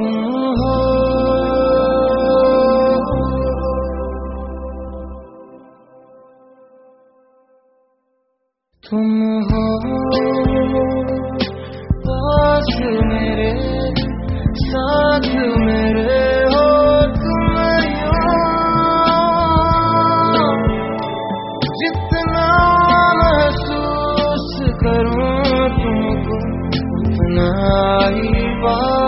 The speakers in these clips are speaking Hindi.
तुम हो तुम हो पास मेरे साथ मेरे हो तुम हो जितना महसूस करूँ तुमको उतना ही बात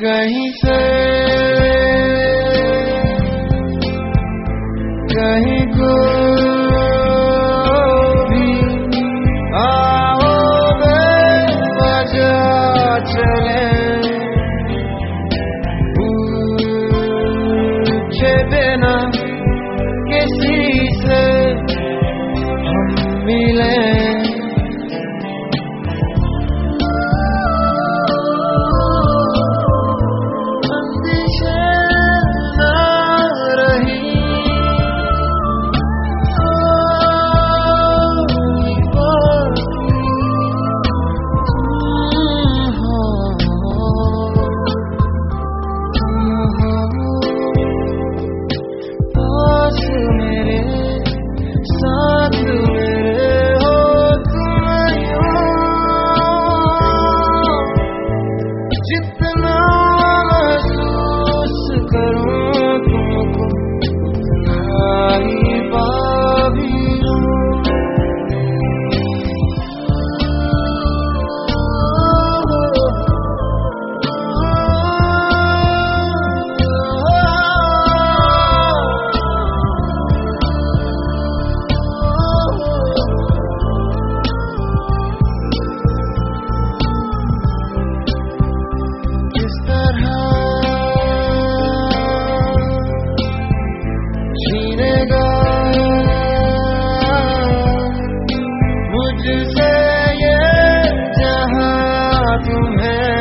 कहीं से पास argument.